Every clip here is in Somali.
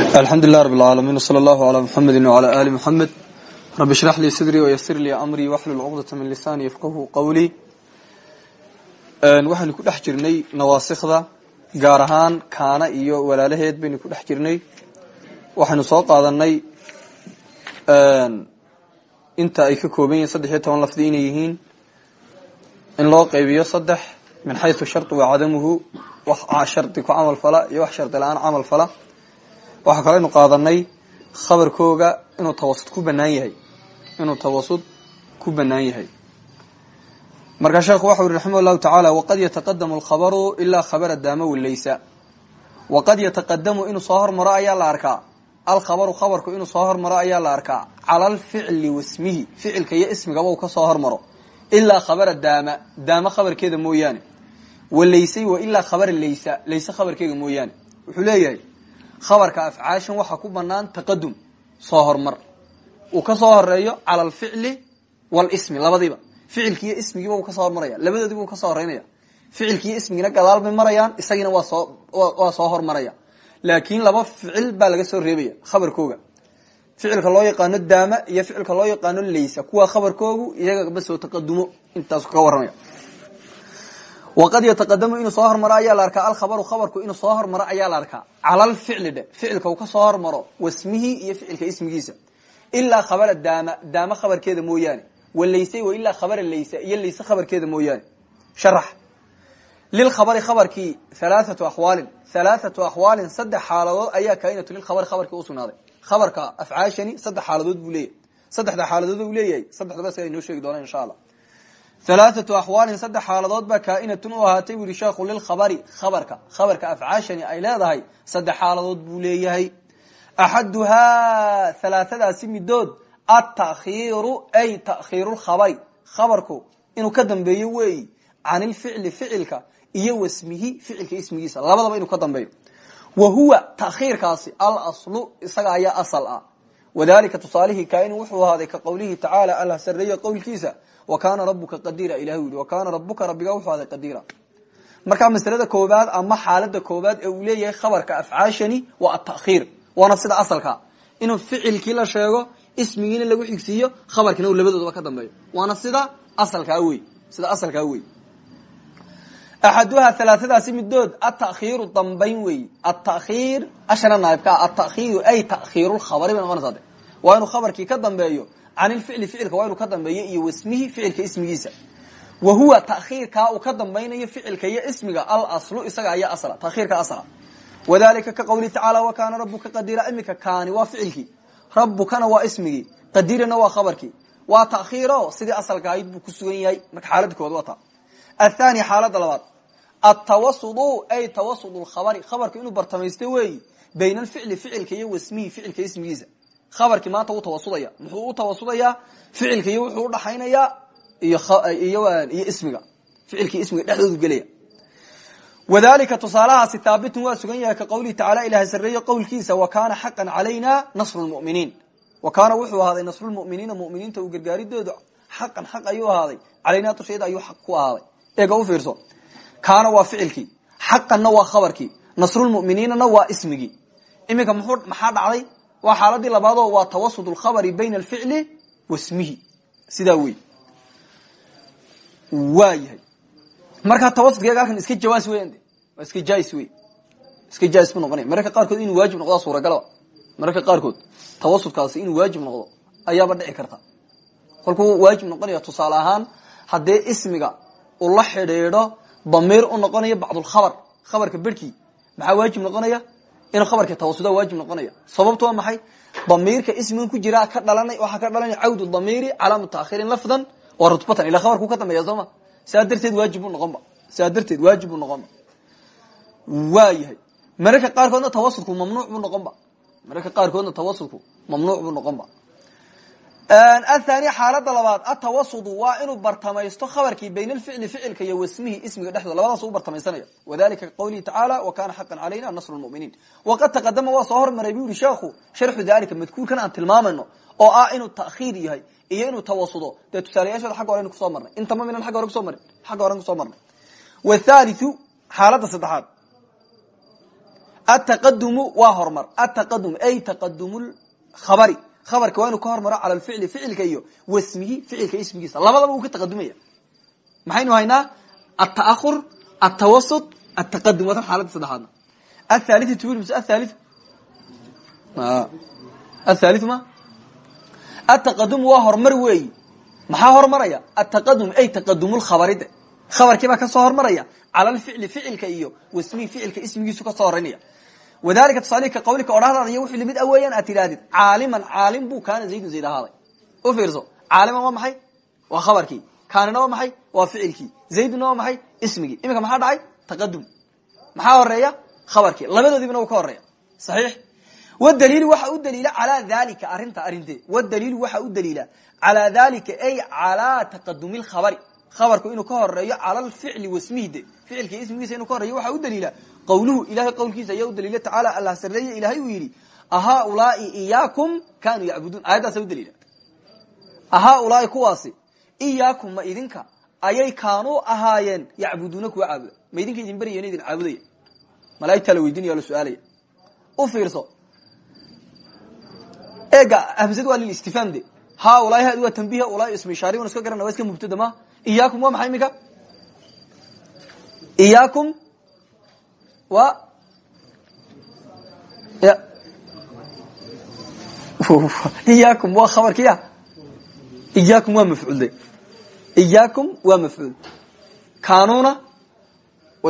alxamdulilah rab alcaalamiin wsala allahu calaa muxamedi wacalaa aali muxamed rabbi shrax lii sidrii wayasir lii amrii waxlul cuqdata min lisaanii yafqahu qowlii waxaynu ku dhex jirnay nawaasikda gaar ahaan kaana iyo walaalaheed baynu ku dhex jirnay. Waxaynu soo qaadanay inta ay ka kooban yihiin saddex iyo toban lafdi inay yihiin. In loo qaybiyo saddex min xaysu shardi wa cadamuhu wax shardi ku camal iyo wax shardi la'aan fala waxaa kaleynu qaadanay khabarkooga inuu tawasud ku banaan yahay. Inuu tawasud ku banaan yahay. Markaa sheekhu waxau yihi raximah llahu tacaala waqad yataqadamu alkhabaru ilaa khabara daama waleysa waqad yataqadamu inuu soo hormaro ayaa la arkaa. Alkhabaru khabarku inuu soo hormaro ayaa la arkaa. Cala alficli wasmihi ficilka iyo ismigaba uu ka soo hormaro. Ilaa khabara daama daama khabarkeeda mooyaane. Walaysay wa ilaa khabara laysa layse khabarkeega mooyaane. Wuxuu leeyahay khabarka afcaashan waxaa ku banaan taqadum soo hormar. Uu ka soo horeeyo cala alficli walismi labadiiba. Ficilkiiyo ismigiiba uu ka soo hormaraya labadoodiba uu ka soo horeynaya ficilkiiyo ismigina gadaal bay marayaan isagina waa soo hormaraya. Laakin laba ficil baa laga soo reebaya khabarkooga. Ficilka loo yaqaano daama iyo ficilka loo yaqaano laysa kuwa khabarkoogu iyagaba soo taqadumo intaasu ka waramaya waqad yataqadamu inuu soo hormaro ayaa la arkaa alkhabaru khabarku inuu soo hormaro ayaa la arkaa cala alficli dhe ficilka uu ka soo hormaro wasmihi iyo ficilka ismigiisa ilaa khabara daama daama khabarkeeda mooyaane walayse wa ilaa khabara laysa iyo layse khabarkeeda mooyaane sharax lilkhabari khabarkii halaathatu aqwaalin halaathatu aqwaalin saddex xaaladood ayaa kaainatu lilkhabari khabarkii usugnaaday khabarka afcaashani saddex xaaladood buu leeyahay saddexda xaaladood u leeyahay saddexdaba isaga inoo sheegi doona insha halaathatu axwaalin saddex xaaladood baa kaainatun u ahaatay bu yihi sheekhu lilkhabari khabarka khabarka afcaashani ay leedahay saddex xaaladood buu leeyahay axaduhaa halaathadaasi midood atakhiiru ay takhiiru lkhabari khabarku inuu ka dambeeyo weeyi can ilficli ficilka iyo wasmihi ficilka ismigiisa labadaba inuu ka dambeeyo wa huwa takhiirkaasi alaslu isaga ayaa asal ah wadalika tusaalihii kaainu wuxuu ahaaday ka qowlihi tacaala allah sareeya qowlkiisa wa kaana rabuka qadiira ilahu yihi wa kaana rabuka rabbiga wuxuu ahaaday qadiira markaa masalada koobaad ama xaalada koobaad ee uu leeyahay khabarka afcaashani waa atakhiir waana sida asalka inuu ficilkii la sheego ismigiina lagu xigsiiyo khabarkiina uu labadoodaba ka dambeeyo waana sida asalkaa wey sida asalkaa wey axaduhaa halaathadaasi midood atakhiiru dambayn weyi atakhiir ashana naaibka atakhiiru ay takhiiru lkhabari bay noqonaysaa de waa inuu khabarkii ka dambeeyo can ilficli ficilka waa inuu ka dambeeyo iyo wasmihi ficilka ismigiisa wa huwa takhiirkaa uu ka dambaynayo ficilka iyo ismiga alaslu isaga ayaa asla takhiirka asla wadalika ka qawlihi tacaala wa kaana rabuka qadiira imika kaani waa ficilkii rabukana waa ismigii qadirana waa khabarkii waa takhiiro sidii asalka ahayd buu ku sugan yahay marka xaalada kood waa ta athani xaalada labaad atawasudu ay tawasud lkhabari khabarka inuu bartamaysto weeyi bayna alficli ficilka iyo wasmihi ficilka ismigiisa khabarkii maanta wuu tawasudaya muxuu u tawasudayaa ficilka iyo wuxuu udhaxaynayaa iyo ismiga ficilkii ismiga dhexdoodu gelaya wadalika tusaalahaasi haabitun waa sugan yahay ka qawlihi tacala ilahay sareeye qowlkiisa wa kaana xaqan calayna nasru lmuminiin wa kaana wuxuu ahaaday nasrulmuminiina muminiinta uu gargaaridoodu xaqan xaq ayuu ahaaday calaynaa dusheeda ayuu xaq ku ahaaday eega u fiirso kaana waa ficilkii xaqanna waa khabarkii nasrulmuminiinana waa ismigii. Iminka mxuu maxaa dhacday? Waa xaaladii labaadoo waa tawasud lkhabari bayna alficli wasmihi sidaa wey waa yahay. Markaa tawasudkeega halkan iska jawaas weyan iska jais wey iska jais bu noqonaya. Mararka qaarkood inuu waajib noqdaa suuragalaba mararka qaarkood tawasudkaasi inuu waajib noqdo ayaaba dhici karta. Kolkuu waajib noqonaya tusaale ahaan haddee ismiga uu la xidhiidho damiir u noqonayo bacdulkhabar khabarka berhkii maxaa waajib noqonaya? Inuu khabarka tawasuda waajib noqonaya. Sababtu waa maxay? Damiirka ismigan ku jira ka dhalanay waxaa ka dhalanaya cawdu damiiri calaa mutaakhirin lafdan waa rutbatan ila khabarku ka dambeeya sooma saa darteed waajib buu noqonba saa darteed waajib buu noqonba waa yahay mararka qaarkoodna tawasudku mamnuuc buu noqonba mararka qaarkoodna tawasudku mamnuuc buu noqonba athani xaalada labaad atawasudu waa inuu bartamaysto khabarkii bayna alficli ficilka iyo wasmihi ismiga dhexdooda labadaas u bartamaysanaya wadalika ka qawlihi tacaala wa kana xaqan calayna nasru lmuminiin waqad taqadama waa soo hormaray bu yihi sheekhu sharxu dalika madkuurkan aan tilmaamayno oo ah inuu takhiir yahay iyo inuu tawasudo dee tusaalayaashooda xagga horen ku soo marnay. Intama minan agga hore kuso marin xagga horen ku soo marnay. Wathalithu xaalada saddexaad. Ataqadumu waa hormar. Ataqadum ay taqadum khabari khabarka waa inuu ka hormaro cala lficli ficilka iyo wasmihi ficilka ismigiisa. Labadaba uu ka taqadumaya. Maxaynu haynaa? Ata'ahur atawasut ataqadum waa tan xaaladda saddexaadna. Athaliu tbil mise athali athaliu ma? Ataqadum waa hormar weeyi maxaa hormaraya? Ataqadum ay taqadum lkhabaride khabarkii baa ka soo hormaraya. Cala lficli ficilka iyo wasmihi ficilka ismigiisu ka soo horeynaya wadalika tusaalihi ka qawlika odhahdaada iyo wuxuu la mid a weeyaan aad tidhahdid caaliman caalim buu kaana zaydun zayd ahaaday u fiirso caaliman waa maxay waa khabarkii kaanina waa maxay waa ficilkii zayduna waa maxay ismigii iminka maxaa dhacay taqadum maxaa horreeya khabarkii labadoodiibana wuu ka horreeya saxiix wdaliilu waxa u daliila calaa dalika arinta arinte wdaliilu waxa u daliila calaa dalika ay calaa taqadumi lkhabari khabarku inuu ka horeeyo cala lficli wasmihi de ficilka ismigiisa inuu ka horeeyo waxaa u daliila. Qawluhu ilahay qowlkiisa ayaa u daliila tacaala allah sareeye ilahay uu yidhi ahaulaai iyaakum kanuu yacbuduun. Aayaddaasa u daliila. Ahaulaai kuwaasi iyaakum ma idinka ayay kaanuu ahaayeen yacbuduuna kuwa caabuda. Ma idinka idin baryeen idin caabudaya. Malaigtaa la weydinaya la su'aalaya. U fiirso. Eega hamsad waa lilistifhaam de. Haulaai hadi waa ulai ismu ishaari wan iska garana iska mubtada ma iyaakum waa maxay iminka iyaakum wa ya. Iyaakum waa khabarkiya iyaakum waa mafcuul de. Iyaakum waa mafcuul kanuna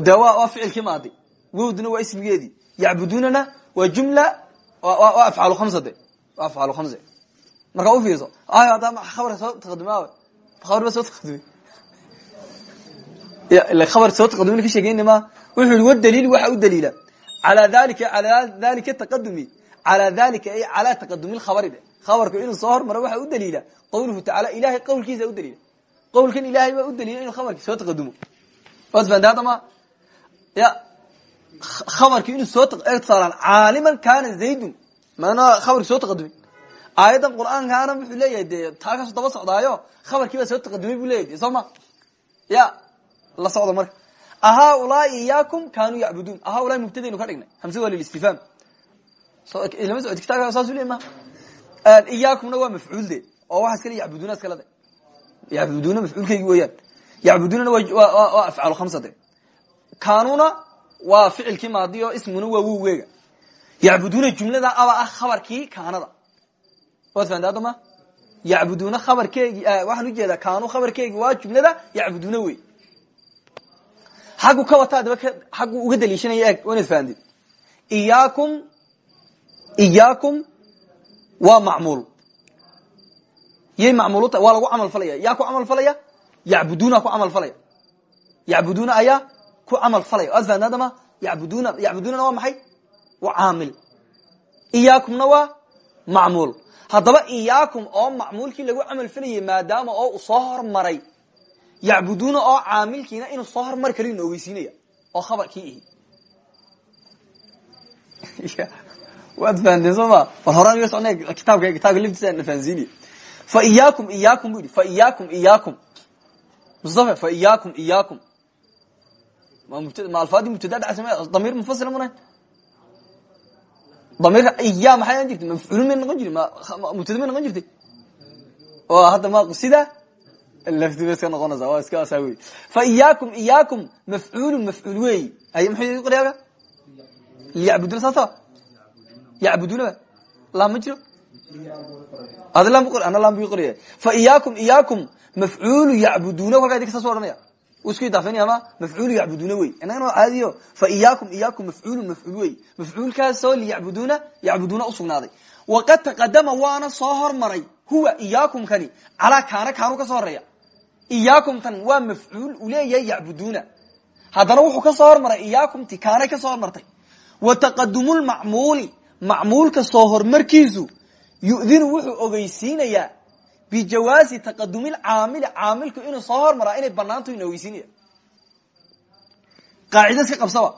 de. Waa ficilkii maadi wowduna waa ismigeedii yacbudunana waa jumla waa afcaal khamsa de. Waa afcaal khamse markaa u fiirso hadda khabarka soo taqaduma khabar ba soo taqadumay khabar soo taqadumay ka sheegeyna ma wuxuu yihi wadaliil waxa u daliila calaa dalika calaa dalika taqadumi calaa dalika ay calaa taqadumi lkhabari de khabarku inuu soo hormaro waxa u daliila qawluhu tacaala ilahay qawlkiisa u daliila qawlkan ilahay baa u daliila inuu khabarki soo taqadumo waad fahanti hadda ma ya khabarki inuu soo tusaalaan caaliman kana zaydun maana khabarki soo taqadumin aayaddan qur'aankaana wuxuu leeyahay dee taa kaasoo daba socdaayo khabarkii baa soo taqadumay buu leyahy soo ma ya la socdo marka. Ahaulaai iyaakum kanuu yacbuduun. Ahaulai mubtadaynu ka dhignay. Hamse waa lilistifhaam lama socod kitaabka saasu le ma? Iyaakumna waa mafcuul de. Oo waxaa iskale yacbuduna iskala de. Yacbuduna mafcuulkeygi weeyaan. Yacbudunana waa afcaal khamsa de. Kanuna waa ficilkii maadi oo ismuna waa wowgeega yacbuduna jumlada aba ah khabarkii kaanada. Waad fahanti hadda ma? Yacbuduna khabarkeegi waxaan u jeedaa kaanu khabarkeegi waa jumlada yacbuduna wey xaggu ka wata adaba xaggu uga daliishanaya eeg inaad fahamtid iyaakum iyaakum waa macmuul. Yay macmuul utahay waa lagu camal falaya. Yaa ku camal falaya yacbuduna ku camal falaya. Yacbuduna ayaa ku camal falaya. Waad fahamti hadda ma yacbuduna yacbudunana waa maxay? Waa caamil. Iyaakumna waa macmuul. Haddaba iyaakum oo macmuulkii lagu camal falayay maadaama oo uu soo hormaray yacbuduna oo caamilkiina inuu soo hormar kali na ogeysiinaya oo khabarkii ihi. Waad fahanteen soo ma? Bal horaan iga socna kitaabka kitaabka laftiisa na fahansiiniy fa iyaakum iyaakum bu yidhi fa iyaakum iyaakum. Mustafa fa iyaakum iyaakum. Ma mubta ma alfaadii mubtada dhacsa damiir munfasila mana damiirka iya maxay an jirtay? Mafcuulin may noqon jiri mubtada may noqon jirtay? Oo hadda ma sida lafti ba iska noqonaysa waa iska asaa wey fa iyaakum iyaakum mafcuulun mafcuul weeyi ay muxuu qoriyaaga liyacbuduna saasa yacbuduna ba lam ma jiro qor ana lam bu qoriyay fa iyaakum iyaakum mafcuulu yacbuduna kolkaa idinka saas odhanaya u isku idaafanaya ma mafcuulu yacbuduna wey inagana caadiyo fa iyaakum iyaakum mafcuulun mafcuul wey mafcuulkaasoo liyacbuduna yacbuduna usugnaaday waqad taqadama waana soo hormaray huwa iyaakum kani calaa kaana kaanu ka soo horreeya iyaakum tan waa mafcuul uu leeyahay yacbuduna haddana wuxuu ka soo hormaray iyaakumti kaanay ka soo hormartay. Wa taqadumu lmacmuuli macmuulka soo hormarkiisu yu'dinu wuxuu ogeysiinayaa bijawaasi taqadumi lcaamili caamilku inuu soo hormaraa inay banaantu ina ogeysiinaya qaacido iska qabsaba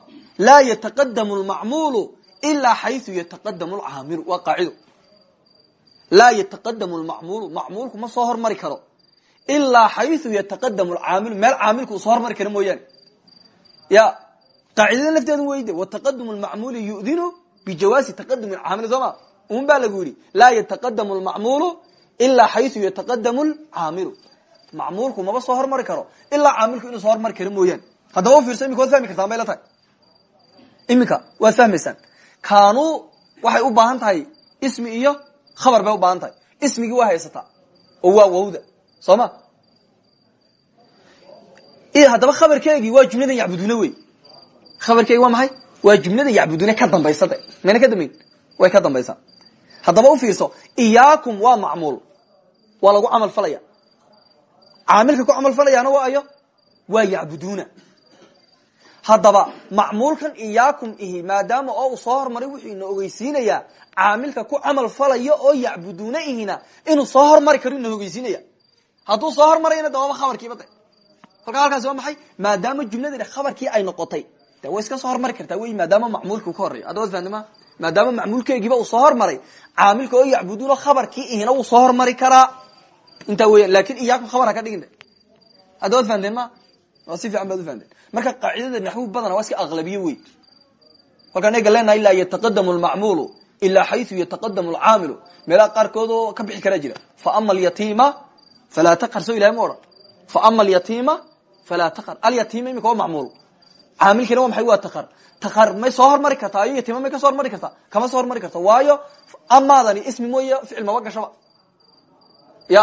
laa yataqadamu lmacmuulu ilaa xayu yataqadamu lcaamilu waa qaacido. Laa yataqadamu lmacmuulu macmuulku ma soo hormari karo ilaa xayu yataqadamu lcaamilu meel caamilku uu soo hormari karo mooyaane. Ya qaacidada lafteedu weyde wataqadum lmacmuuli yudinu bijawaasi taqadum caamili sooma un baa lagu yidhi laa yataqadamu lmacmuulu ilaa xayu yataqadamu lcaamilu macmuulku maba soo hormari karo ilaa caamilku inuu soo hormari karo mooyaane. Haddaba u fiirso imika waad fahmi kartaan bay la tahay? Iminka waad fahmaysaan kaanuu waxay u baahan ismi iyo khabar bay u baahan tahay. Waa haysataa oo waa wawda soo ma haddaba khabarkeegii waa jumladan yacbuduna wey. Khabarkeegi waa maxay? Waa jumlada yacbudune ka dambaysa de. Mayna ka dambayn? Way ka dambaysaa haddaba u fiirso iyaakum waa macmuul. Waa lagu camal falaya. Caamilka ku camal falayaana waa ayo waa yacbuduuna. Haddaba macmuulkan iyaakum ihi maadaama oo uu soo hormaray wuxuu ina ogeysiinayaa caamilka ku camal falayo oo yacbuduuna ihina inuu soo hormari karo ina ogeysiinaya hadduu soo hormarayna de khabarkiiba de kolkaa halkaasi waa maxay? Maadaama jumladani khabarkii ay noqotay. De way iska soo hormari kartaa wey maadaama macmuulka uu ka fahamtay ma maadaama macmuulkeegiiba uu soo hormaray caamilka oo yacbuduuna khabarkii ihina wuu soo hormari karaa. Intaa weyan laakiin iyaakum khabar ha ka dhigin de. Hadda wad fahamteen ma waa marka qaacidada naxwi badana waa iska aqlabiye wey kolkaan ega leenahay laa yataqadamu lmacmuulu ilaa xayu yataqadamu lcaamilu meelaha qaarkood oo ka bixi karaa jira. Faama alyatiima falaa taqar so ilahay ma odhan faama alyatiima falaa taqar alyatiima imika waa macmuul caamilkiina waa maxay waa taqar taqar may soo hormari kartaa iyo yatiima may ka soo hormari kartaa kama soo hormari karta waayo amaadani ismi mooye ficil maba gashaba ya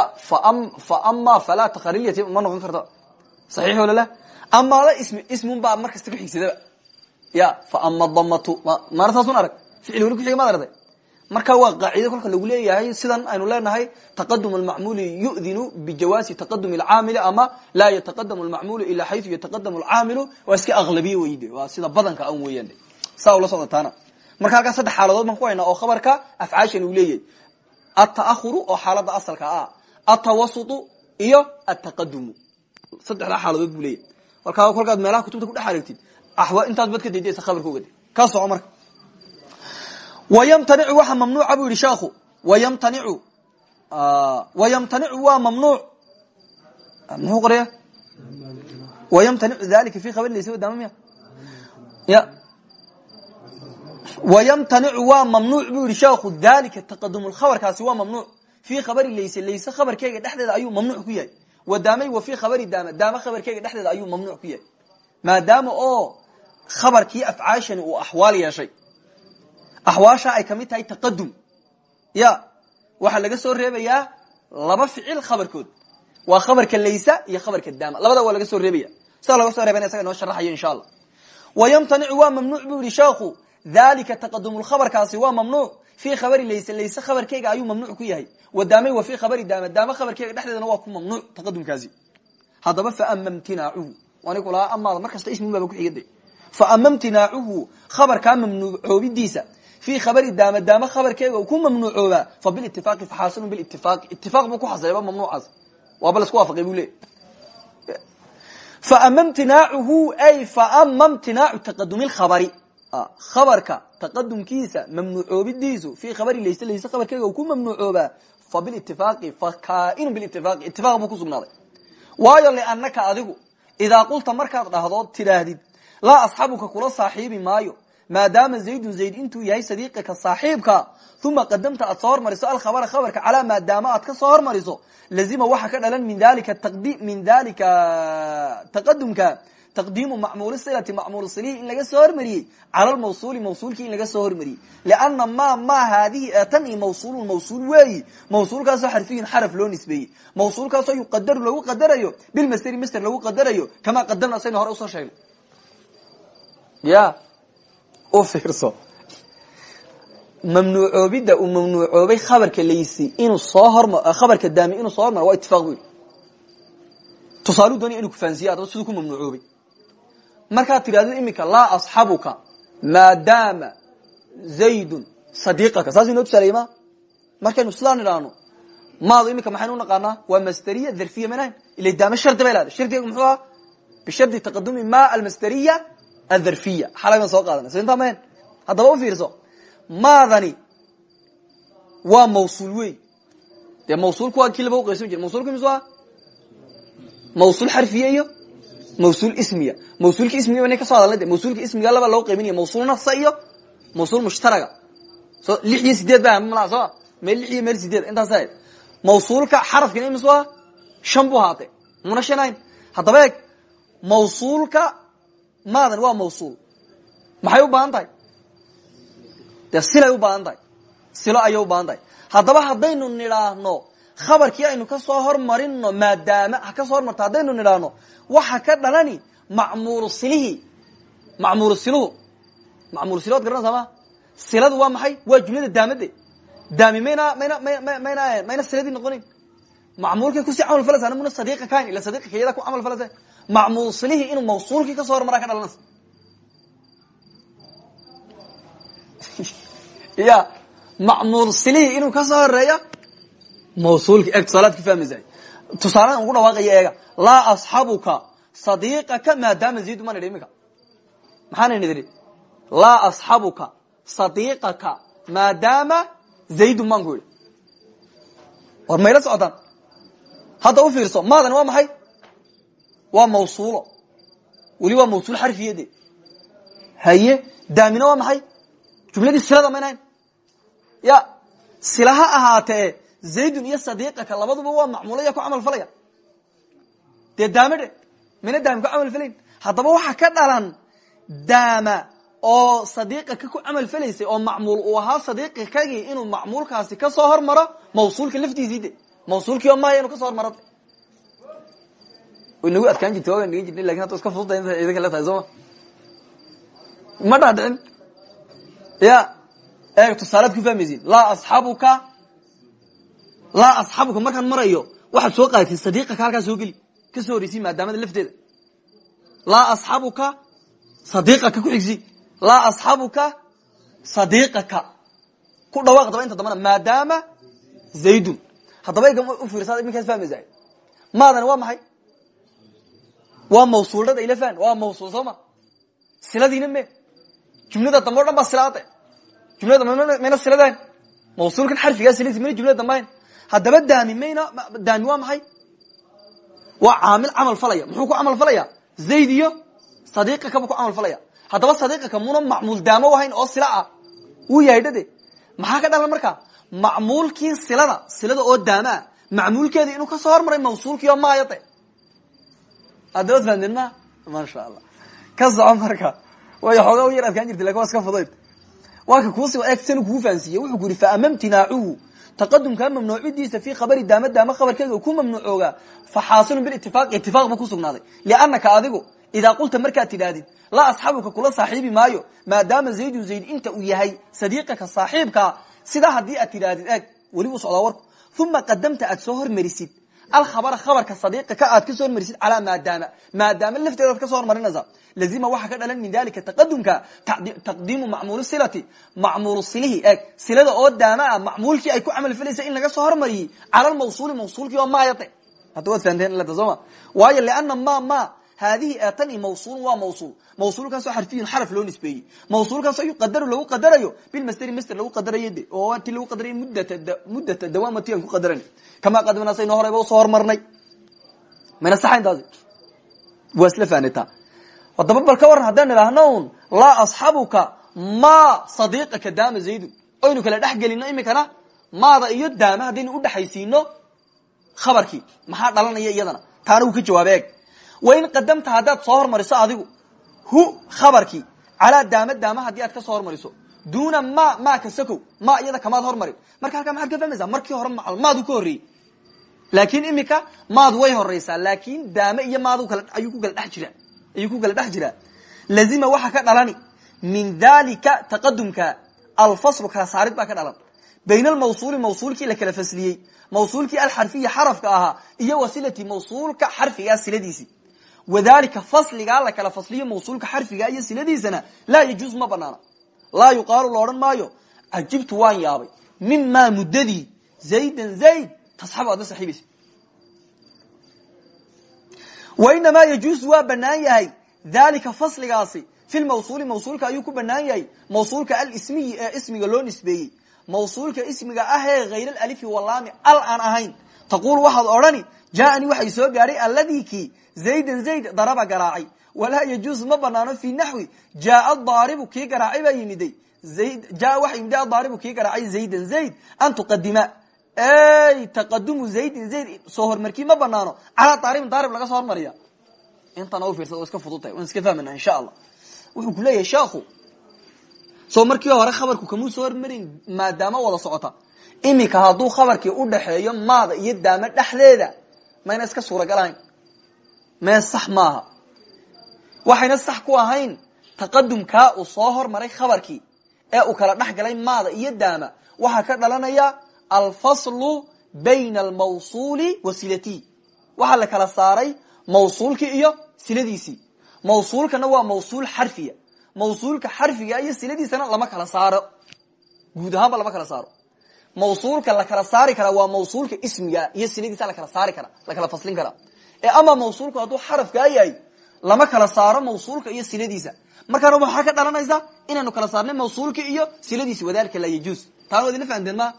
faama falaa taqar ilyatiima ma noqon karta saxiix walala amaada ismi ismun baa mar kasta ku xigsadaba ya faama damatu maana saasun arag ficil weli kuxiga maad aragtay marka waa qaacida kolka lagu leeyahay sidan aynu leenahay taqadum lmacmuuli yudinu bijawaasi taqadum lcaamili ama laa yataqadamu lmacmuulu ilaa xayu yataqadamu lcaamilu waa iska aqlabiye weyde waa sida badanka an weeyaan saa ula socdotaana marka halkaa saddex xaaladood baan ku haynaa oo khabarka afcaashan uu leeyahay. Ata'ahuru oo xaalada asalka ah atawasutu iyo ataqadumu saddexdaa xaaladood buu leeyahy markaa kolkaad meelaha kutubta kudhex axwa intaad bad ka daydaysa khabarka ogade ka soco marka wayamtanicu waxa mamnuuca bu yihi sheekhu wayamtanicu wayamtanicu waa mamnuuc muxuu qoraya wayamtanicu dalika fi khabar laysa wadaama miya ya wayamtanicu waa mamnuuc bu yihi sheekhu dalika taqadum khabarkaasi waa mamnuuc fi khabari layse layse khabarkeega dhexdeeda ayuu mamnuuc ku yahay wadaamay wa fi khabari daama daama khabarkeega dhexdeeda ayuu mamnuuc ku yahay maadaama oo khabarkii afcaashani uu axwaal yeeshay axwaasha ay ka mid tahay taqadum ya waxaa laga soo reebayaa laba ficil khabarkood. Waa khabarka laysa iyo khabarka daama. Labada waa laga soo reebaya. Sida laga soo reebana isaga inoo sharaxayo insha allah wayamtanicu waa mamnuuc bu yihi sheekhu dalika taqadum khabarkaasi waa mamnuuc. Fi khabari layse layse khabarkeyga ayuu mamnuuc ku yahay. Wadaamay wa fi khabari daama. Daama khabarkeyga dhexdeedana waa ku mamnuuc taqadumkaasi haddaba faama imtinaacuhu anigu lahaa amaada mar kasta ismi baaba kuxigada faama imtinaacuhu khabarkaa mamnuucoobidiisa fi khabari daama daama khabarkeega uu ku mamnuucoobaa fa bilitifaaqi faxaasinu bilitifaaqi itifaaq buu ku xasilaba mamnuucaas waaba la isku waafaqay buu leey faama imtinaacuhu ay faama imtinaacu taqadumi lkhabari khabarka taqadumkiisa mamnuucoobidiisu fi khabari layse layse khabarkeega uu ku mamnuucoobaa fa bilitifaaqi fa kaainu bilitifaaqi itifaaq buu kusugnaaday waayo liannaka adigu idaa qulta markaad dhahdood tidhaahdid laa asxabuka kula saaxiibi maayo maadaama zaydun zayd intuu yahay sadiiqika saaxiibka uma qadamta aad soo hormariso alkhabara khabarka calaa maadaama aad ka soo hormariso lazima waxa ka dhalan min dalika min dalika taqadumka taqdiimu macmuuli silati macmuul silihi in laga soo hormariyey cala lmawsuuli mawsuulkii in laga soo hormariyey. Lianna ma ma haadihi tan i mawsuulun mawsuul weeyi. Mawsuulkaasoo xarfiyun xaraf loo nisbeeyey. Mawsuulkaasoo yuqadaru lagu qadarayo bilmasteri master lagu qadarayo kamaa qadamna sayna hore u soo sheegnay ya u fiirso. Mamnuucoobidda uu mamnuucoobay khabarka laysi inuu soo horma khabarka daami inuu soo hormaro waa itifaaq wey tusaaluu doonaya inu kufahansiya adaba siduu ku mamnuucoobay. Markaad tidhahdo iminka laa asxabuka maadaama zaydun sadiiqaka. Saas inoo tusaaleeye ma? Markaynu sidaan idhaahno maadu iminka maxaynu unaqaanaa waa masteriya dharfiya manahayn ila daame shardi bay lahday shardiga muxuu ahaa? Bishardi taqadumi ma almasteriya adharfiya xalay baan soo qaadana so intaa mahen haddaba u fiirso maadani waa mawsuul wey dee mawsuulku waa kii laba uqaysam jira mawsulku mis waa mawsuul xarfiye iyo mawsuul ismiya mawsuulka ismiga ina ka soo hadalna de mawsuulka ismiga laba loo qaybinaya mawsuul nafsa iyo mawsuul mushtaraga so lix iyo sideed ba mala soo meel lix iyo meel sideed intaas ahayd mawsuulka xarafkina imis waa shan bu haatay muna shanayn haddaba eeg mawsuulka maadan waa mawsuul. Maxay u baahan tahay dee silay u baahan tahay silo ayay u baahan tahay haddaba haddaynu nidhaahno khabarkii aynu ka soo hormarino maadaama ha ka soo hormarto haddaynu nidhaahno waxa ka dhalani macmuuru silihi. Macmuuru siluhu. Macmuuru silood garanaysaa ma siladu waa maxay? Waa jumlada daamade. Daami mayna mayna mayna mayna mayna siladii noqonin. Macmuulkay ku sii camal falaysa muna sadiiqa kain ila sadiiqa kayada ku camal falaysa macmuuru silihi inuu mawsuulkii ka soo hormaraa ka dhalanaysa. Ya macmuur silihi inuu ka soo horeeyo mawsuulki eeg tusaalaad ka fahmaysa tusaaladan ugu dhawaaqaya eega laa asxabuka sadiiqaka maadaama zaydu maan idhi iminka maxaana nidhi laa asxabuka sadiiqaka maadaama zaydun maan ku idhi. War mayla socotaan hadda u fiirso maadan waa maxay waa mawsuulo. Weli waa mawsuul xarfiyade haye daamina waa maxay? Jumladii silada maynahayn ya sila ha ahaatee zaydun iyo sadiiqaka labaduba waa macmuulaya ku camal falaya. Dee daame dhe mina daami ku camal falayn. Haddaba waxa ka dhalan daama oo sadiiqaka ku camal falaysay oo macmuul uu ahaa sadiiqakagii inuu macmuulkaasi ka soo hormaro mawsuulka laftiisii de. Mawsuulkii oo maaya inuu ka soo hormaro way nagu adkaan jirta waagan dhigan jirnay laakiin hadda iska fududa idinka le tahay sooma ma dhaadhicin ya ku fahmaysiin laa asxabuka laa asxabuka markaan marayo waxaad soo qaadatiin sadiiqaka halkaa soo geli ka soo horeysi maadaamada lafteeda. Laa asxabuka sadiiqaka ku xigsi. Laa asxabuka sadiiqaka ku dhawaaq daba inta dambana maadaama zaydun. Haddaba ega u fiirsaad iminkaas fahmaysa maadan waa maxay waa mawsuuldhada ila fahan waa mawsuul soo ma? Siladiina me? Jumlada dambe o dhan baa silaade jumlada mayna siladayn mawsuulkan xarfigaa siladiis jumlada dambayn haddaba daami mayna daami waa maxay? Waa caamil camal falaya. Muxuu ku camal falaya? Zayd iyo sadiiqaka buu ku camal falaya. Haddaba sadiiqaka muna macmuul daamo ahayn oo sila ah. Wuu yahay dhade maxaa ka dhalan marka macmuulkii silada silada oo daama ah macmuulkeedi inuu ka soo hormaray mawsuulkii oo maayade adabad fahamteen ma maasha allah ka soco marka. Way xoogaa u yar adkaan jirta laakiin waa waa ka kuusi sanu kugu fahansiiye wuxuu ku yidhi fa ama imtinaacuhu taqadumkaa mamnuucidiisa fii khabari daama daama khabarkeeda uu ku mamnuucoogaa fa xaasilun bilitifaaqi itifaaq buu ku sugnaaday. Liannaka adigu idaa qulta markaad tidhaahdid laa asxabuka kula saaxiibi maayo maadaama zaydun zayd inta uu yahay sadiiqaka saaxiibkaa sidaa haddii aad tidhaahdid eeg weli uu socdaa warku. Uma qadamta aad alkhabara khabarka sadiiqaka aad ka soo hormarisid calaa maadaama maadaama lafteeda ad ka soo hormarinaysa lazima waxaa ka dhalan min dalika taqadumka taqdiimu macmuul silati macmuul silihi eeg silada oo daama ah macmuulkii ay ku camal falaysa in laga soo hormariyey cala lmawsuuli mawsuulkii oo maayade hadda waad fahanteen sooma waayo liana ma ma haadihi eetani mawsuulun waa mawsuul mawsuulkaasoo xarfiyun xaraf loo nisbeeyey mawsuulkaasoo yuqadaru lagu qadarayo bilmasteri master lagu qadarayo de oo ti lagu qadarayo muddata dawaamati aan ku qadaran kamaa qadimnaa sayno horeyba u soo hormarnay mayna saxayn taasi waa isla fahanaytaa haddaba bal ka waran haddaan idhaahno un laa asxabuka ma sadiiqaka daama zaydun oynu kala dhex gelino imikana maada iyo daama haddaynu udhexaysiino khabarkii maxaa dhalanaya iyadana taana wuu wain qadamta haddaad soo hormariso adigu hu khabarkii calaa daama daama haddii aad ka soo hormariso. Duuna ma ma kasakow ma iyada kamaad hormarin. Marka halkaa maxaad ka fahmaysaa? Markii hore maadu ka horreeyey. Laakin imika maadu way horeysaa laakin daame iyo maad ayuu ku kala dhex jiraa. Ayuu ku kala dhex jiraa. Lazima waxa ka dhalani. Min dalika taqadumka alfaslu kala saarid baa ka dhalan. Bayn almawsuuli mawsuulkii la kala fasliyey. Mawsuulkii alxarfiya xarafka ahaa iyo wasilati mawsuulka xarfigaa siladiisii wadalika fasligaa la kala fasliyo mawsuulka xarfigaa iyo siladiisana laa yajuuz ma banaana laa yuqaalu la odhan maayo cajibtu waan yaabay. Mimaa muddadii zaydan zayd tasxabu aad la saxiibaysa wainamaa yajuusu waa banaan yahay dalika fasligaasi fi lmawsuuli mawsuulka ayuu ku banaan yahay. Mawsuulka alismiyi ee ismiga loo nisbeeyey. Mawsuulka ismiga ah ee hayr alalifi walaami al aan ahayn taqul waxaad odhani jaanii waxay soo gaadhay alladii kii zaydan zayd daraba garaacay walaa yajuusu ma banaano fi naxwi jaaa daaribu kii garaacay baa yimiday jaa waxa yimid adaaribu kii garaacay zaydan zayd an tuqadima ey taqadumu zaydin zayd soo hormarkii ma banaano calaa daaribin daarib laga soo hormariya intana u fiirsada o iska fududtahay waan iska fahmayna insha allah soo markii hore khabarku kamuu soo hormarin maadaama wada socota. Iminka hadduu khabarkii udhaxeeyo maada iyo daama dhexdeeda mayna iska suuragalahayn mee sax maaha. Waxayna sax ku ahayn taqadumkaa uu soo hormaray khabarkii ee uu kala dhex galay maada iyo daama. Waxaa ka dhalanaya alfaslu bayna almawsuuli wa silatihi waxaa la kala saaray mawsuulkii iyo siladiisii. Mawsuulkana waa mawsuul xarfiya mawsuulka xarfiga iyo siladiisana lama kala saaro. Guud ahaanba lama kala saaro. Mawsuulka la kala saari karaa waa mawsuulka ismiga iyo siladiisa lakala saari kara la kala faslin karaa ee ama mawsuulku hadduu xarafkaa yahay lama kala saaro mawsuulka iyo siladiisa. Markaana waxaa ka dhalanaysa inaynu kala saarnay mawsuulka iyo siladiisi wadalika laa yajuus. Taana waad ila fahanteen ma?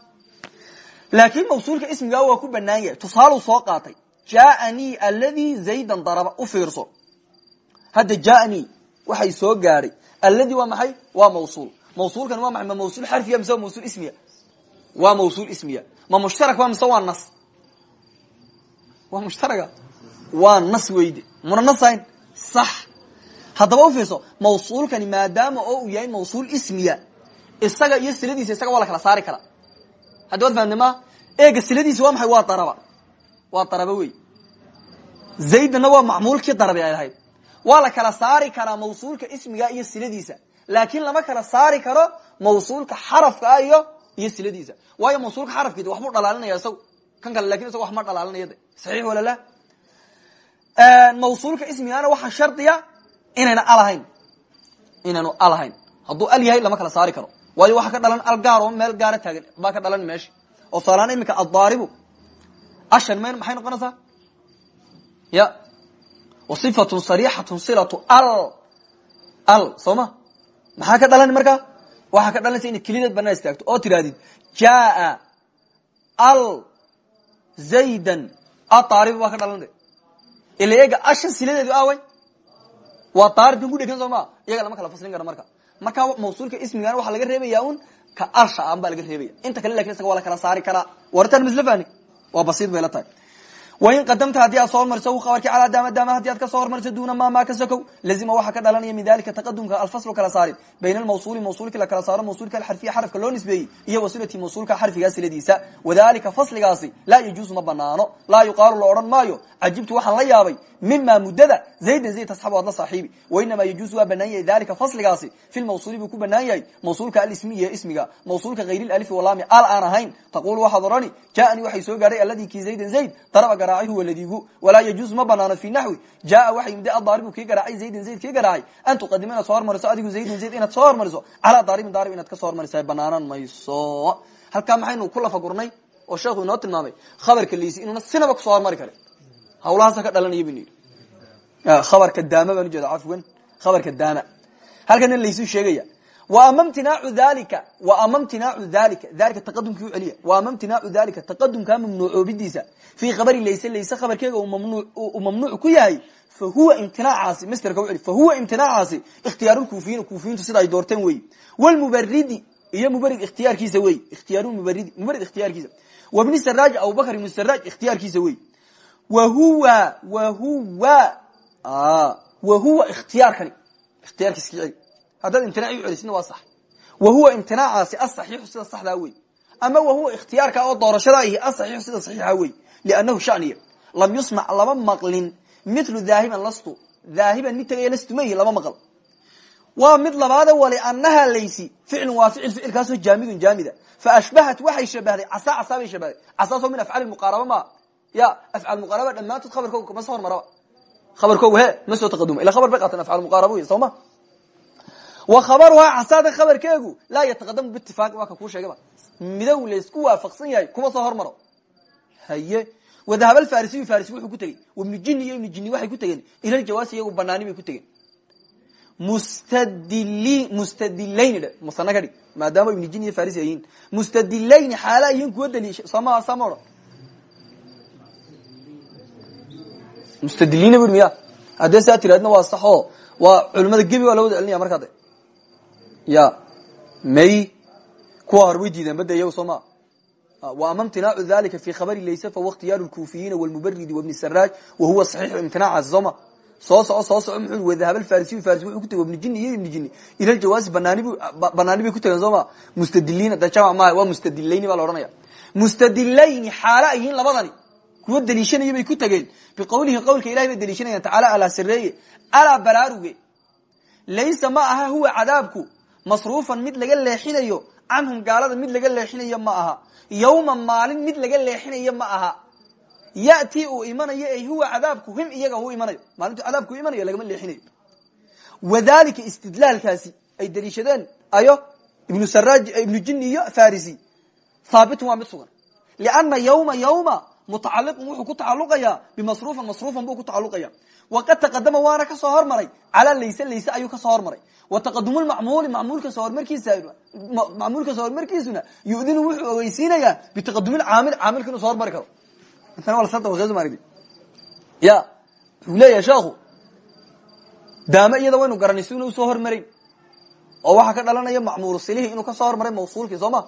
Laakiin mawsuulka ismigaa waa ku banaan yahay. Tusaaluu soo qaatay. Jaanii alladii zaydan daraba u fiirso. Hadda jaanii waxay soo gaadhay alladii waa maxay? Waa mawsuul. Mawsuulkani waa maay ma mawsuul xarfiya mise waa ismiya? Waa mawsuul ismiya. Ma mushtarak waa mise waa nas? Waa mushtaraga. Waa nas weyde. Muna nasayn sax. Haddaba u fiirso mawsuulkani maadaama oo uu yahay mawsuul ismiya isaga iyo siladiisa isaga waa la kala saari karaa haddi waad fahamte ma? Eega siladiisi waa maxay? Waa daraba. Waa daraba wey zaydna waa macmuulkii darabi ay ahayd waa la kala saari karaa mawsuulka ismiga iyo siladiisa. Laakin lama kala saari karo mawsuulka xarafka ah iyo iyo siladiisa. Waayo mawsuulka xarafkiid waxbuu dhalaalinaya isagu. Kan kale laakiin isaga wax ma dhalaalinaya de. Saxiix wala la mawsuulka ismigana waxaa shardiya inayna alahayn inaynu alahayn hadduu al yahay lama kala saari karo. Waayo waxaa ka dhalan al gaar oo meel gaara taagan. Baa ka dhalan meesha oo tusaalahaan iminka addaaribu. Ashan m maxay noqonaysaa? Ya wasifatun sarixatun silatu al al soo ma maxaa ka dhalan markaa ka dhalanaysa inad kelideed banaan istaagto oo tirahdid jaa al zaydan adaaribu baa ka dhalan ila eega ashan siladeedu away waa daaribkan ku dhegan soo ma iyaga lama kala faslin karo marka marka mawsuulka ismigana waxaa laga reebaya un ka alsha an baa laga reebaya inta kale laakiin isaga waa la kala saari karaa wartaan misla fahni waa basiid wain qadamta haddii aad soo hormariso abarki calaa daama daama haddii aad ka soo hormariso duuna ma maa ka sokow. Lazima waxaa ka dhalanaya min dalika taqadumka alfaslu kala saarin. Bayna almawsuuli mawsuulki la kala saaro mawsuulka alxarfiya xarafka loo nisbeeyey iyo wasilati mawsuulka xarfigaa siladiisa wadalika fasligaasi laa yajuusu ma banaano laa yuqaalu la odhan maayo. Cajibtu waxaan la yaabay mima muddada zaydan zayd tasxabu ad la saaxiibi wainamaa yajuusu waa banaan yahay dalika fasligaasi fi lmawsuuli buu ku banaan yahay mawsuulka alismiya ismiga mawsuulka hayr lalifi walaami al aan ahayn. Taqulu waxaad odhani jaanii waxay soo gaadhay alladii kii zaydan zayd daraba ladigu walaa yajuusu ma banaano fi naxwi. Jaa waxa yimid adaaribu kii garaacay zaydan zayd kii garaacay. An tuqadima inaad soo adigu zaydan zayd inaad soo hormariso. Calaa daaribin daarib inaad ka soo hormariso banaanan mayso. Halkaa maxaynu ku lafagurnay oo sheekhu inoo tilmaamay khabarka liisi inuuna sinaba ku soo hormari karin hawlahaasa ka dhalanaya bnu yidhi khabarka daama baan ujeeda cafwan khabarka daama. Halkana laysu sheegaya ama mtinaacu dalika ama mtinaacu dalika dalika taqadumkii u celiya wa ama mtinaacu dalika taqadumkaa mamnuucoobidiisa fii khabari layse layse khabarkeega uu mamnuuc ku yahay fa huwa imtinaacaasi masterka u celi fa huwa imtinaacaasi ikhtiyaarukuufiyiin kuufiyiintu sida ay doorteen wey. Wlmubaridi iyo mubarid ikhtiyaarkiisa wey ikhtiyaarumubaridi mubarid ikhtiyaarkiisa. Wa bni saraaj abubakr ibnu saraaj ikhtiyaarkiisa wey. Wa huwa wa huwa wa huwa ikhtiyaarkani ikhtiyaarkiiska celi haddaad imtinaaci u celisina waa sax. Wa huwa imtinaacaasi asaxiixu sida saxdaa wey ama wa huwa ikhtiyaarka oo doorashada ihi asaxiixu sida saxiixa wey liannahu shaniya lam yusmac lama maqlin. Milu daahiban lastu daahiban mid tegaya lastu ma ihi lama maql waa mid labaade wali anaha laysi ficlun waa ficil ficilkaasoo jaamidun jaamida. Fa ashbahat waxay shabahday casaa casaa bay shabahday casaasoo min afcaali muqaaraba ma. Ya afcaal muqaaraba dhammaantood khabarkooga kama soo hormaraba. Khabarkooga he ma soo taqaduma ila khabar bay qaateen afcaal muqaaraba wey soo ma wa khabaruhaa casaada khabarkeegu. Laa yataqadamu biitifaaqi waa ka kuu sheegaba midow laysku waafaqsan yahay kuma soo hormaro. Haye. Wadahab alfarisiyu farisi wuxuu ku tegey. Ibnu jini iyo ibnu jini waxay ku tegeen. Ilaljawaasi iyagu banaani bay ku tegeen. Mustadili mustadilayni dhe musana ka dhig maadaama ibnu jini iyo farisi ayiin mustadilayni xaala yihiin kuwa daliisha sooma sama odhan mustadiliina bu miya haddee ya may kuwa hor way diidaan bada iyagu soo ma ah, ama imtinaacu dalika fi khabari laysa fahuwa ikhtiyaaru lkuufiyiina walmubaridi wabni saraaj wahuwa saxiixu imtinaacaas soo ma soo soco soo soco muxuu wadahab alfarisiyu farisi wuxuu ku tagay ibni jinni iyo ibni jinni ila jawaazi banaani bu ku tageen soo ma mustadiliina da jamac maaha masruufan mid laga leexinayo canhum gaalada mid laga leexinayo ma aha. Yawma maalin mid laga leexinayo ma aha. Yati uu imanayo ay huwa cadaabku him iyaga hu imanayo. Maalintu cadaabku imanayo lagama leexinayo. Wadalika istidlaalkaasi ay daliishadeen ayo ibnu saraj ibnu jini iyo farisi. Haabitun waa mid sugan. Liana yawma yawma mutacaliqun wuxuu ku tacaluqaya bimasruufan masruufan buu ku tacaluqaya waqad taqadama waana ka soo hormaray calaa layse layse ayuu ka soo hormaray wa taqadum macmuuli macmuulka soo soo hormarkiisuna yudinu wuxuu ogeysiinayaa bitaqadumi caamil caamilka inuu soo hormari karo ya wuxuu leeyahay sheekhu daame iyada waynu garanay si una u soo hormarayn oo waxaa ka dhalanaya macmuulu silihii inuu ka soo hormaray mawsuulkii soo ma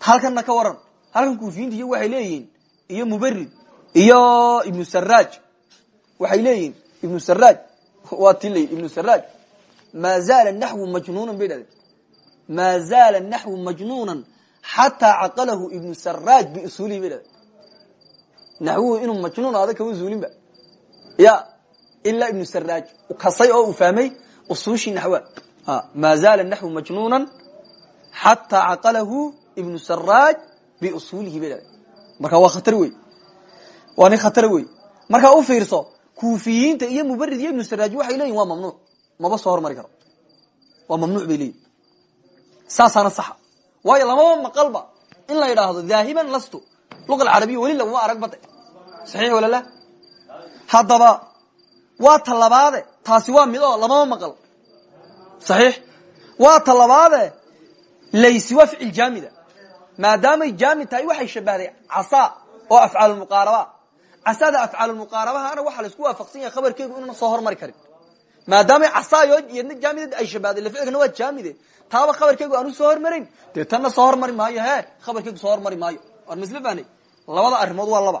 halkanna ka waran halkan kuufiyiinta iyo waxay leeyihiin iyo mubarid iyo ibnu saraaj waxay leeyihiin ibnu saraaj waa ti lay ibnu saraaj maa zaala naxwu majnuunan bay dhahdeen maa zaala naxwu majnuunan xataa caqalahu ibnu saraaj biusuulihi bay dhahdeen naxwuhu inuu majnuun adag kama ya ilaa ibnu saraaj kasay oo uu fahmay usuushii naxwa maa zaala naxwu majnuunan xataa caqalahu ibnu saraaj biusuulihi bay dhahdeen marka waa khatar wey waa nin khatar wey markaa u fiirso kuufiyiinta iyo mubarid iyo ibnu saraaj waxay leeyihiin waa mamnuuc. Maba soo hormari karo. Waa mamnuuc bay leeyihiin saasaana saxa. Waayo lamaba maqalba in la yidhaahdo dhaahiban lastu. Luqa alcarabiya weli laguma arag bade saxiix wala la? Haddaba waa ta labaade taasi waa mid oo lamaba maqal. Saxiix? Waa ta labaade laysi waa ficil jaamida. Maadaamay jaamid tahay waxay shabahday casaa oo afcaalmuqaaraba casada afcaalmuqaarabahana waxaa la isku waafaqsan yahay khabarkeedu inuuna soo hormari karin. Maadaamay casaayo iyadna jaamid ay shabahday lafcilkana waa jaamide taaba khabarkeegu aanu soo hormarayn dee tanna soo hormari maayo he khabarkeegu soo hormari maayo. War masle fahnay labada arrimood waa laba.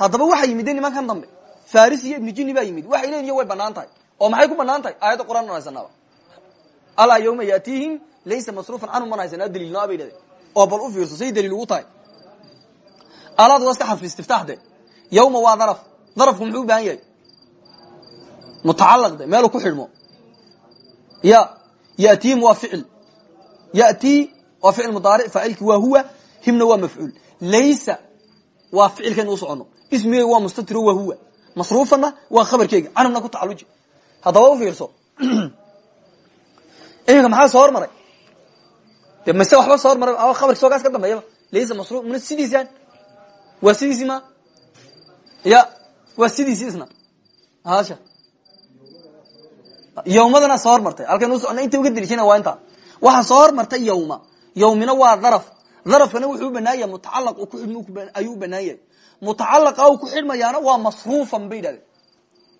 Haddaba waxay yimideen nimankan dambe. Faris iyo ibnu jini baa yimid. Waxay leeyihiin way bannaan tahay. Oo maxay ku bannaan tahay? Aayadda quraan an haysanaaba alaa yawma yatihim laysa masruufan canhum man haysanaa daliilnaa bay dhadeen oo bal u fiirso say daliil ugu tahay. Alaad waa iska xarfi istiftax de yawma waa daraf. Darafku muxuu u baahan yahay? Mutacalaq de meeluu ku xidhmo. Ya yatihim waa ficil yati waa ficil mudaaric faacilki waa huwa himna waa mafcuul laysa waa ficilkeena u socono. Ismigeyga waa mustatiro waa huwa. Masruufana waa khabarkeyga canhumna ku tacaluji haddaba u fiirso. Iminka maxaa soo hormaray? De mise waxba soo hormaray? Khabarki soogaas ka dambeeyaba? Laysa masru mna sidiisaan. Waa sidiisi ma ya waa sidiisi isna hasha yawmadana soo hormartay. Halkan u socona inta uga deliishana waa intaa waxaa soo hormartay yawma yawmina waa daraf. Darafkana wuxuu ubanaanya mutacalaq ayuu banaan yahay mutacalaqa u ku xidhmayaana waa masruufan bay yidhahdeen